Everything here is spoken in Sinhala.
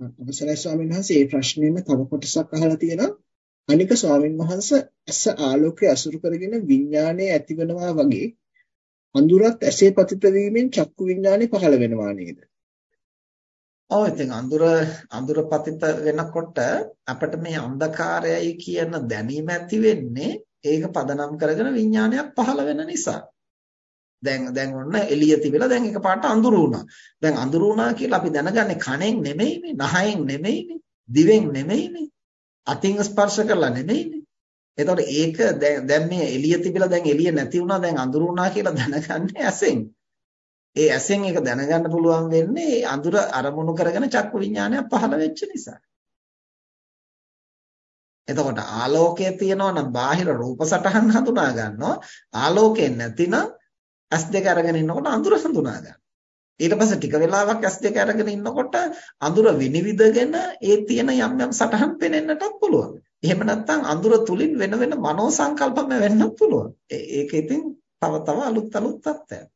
අවසරයි ස්වාමීන් වහන්සේ මේ ප්‍රශ්නේම තව කොටසක් අහලා තියෙනවා. අනික ස්වාමීන් වහන්සේ ඇස ආලෝකය අසුරු කරගෙන විඥානය ඇතිවෙනවා වගේ අඳුරත් ඇසේ පතිත වීමෙන් චක්කු විඥානය පහළ වෙනවා නේද? ඔව් ඉතින් අඳුර අඳුර පතිත වෙනකොට අපිට මේ අන්ධකාරයයි කියන දැනීම ඇති වෙන්නේ ඒක පදනම් කරගෙන විඥානයක් පහළ වෙන නිසා. දැන් දැන් ඔන්න එළිය තිබිලා දැන් එකපාරට අඳුරු වුණා. දැන් අඳුරු වුණා කියලා අපි දැනගන්නේ කණෙන් නෙමෙයිනේ, නහයෙන් නෙමෙයිනේ, දිවෙන් නෙමෙයිනේ, අතින් ස්පර්ශ කරලා නෙමෙයිනේ. එතකොට ඒක දැන් මේ එළිය තිබිලා දැන් එළිය නැති වුණා දැන් අඳුරු වුණා කියලා දැනගන්නේ ඇසෙන්. ඒ ඇසෙන් ඒක දැනගන්න පුළුවන් වෙන්නේ ඒ අඳුර අරමුණු කරගෙන චක්කු විඥානය පහළ වෙච්ච නිසා. එතකොට ආලෝකය තියෙනවා නම් බාහිර රූප සටහන් හඳුනා ගන්නවා. ආලෝකය නැතිනම් S2 අරගෙන ඉන්නකොට අඳුර හඳුනා ගන්න. ඊට පස්සේ ටික වෙලාවක් S2 අරගෙන ඉන්නකොට අඳුර විනිවිදගෙන ඒ තියෙන යම් යම් සටහන් පෙනෙන්නටත් පුළුවන්. එහෙම නැත්නම් අඳුර තුලින් වෙන වෙන මනෝ සංකල්පම වෙන්නත් පුළුවන්. ඒක ඉතින් තව තව අලුත් අලුත් තත්ත්වයක්.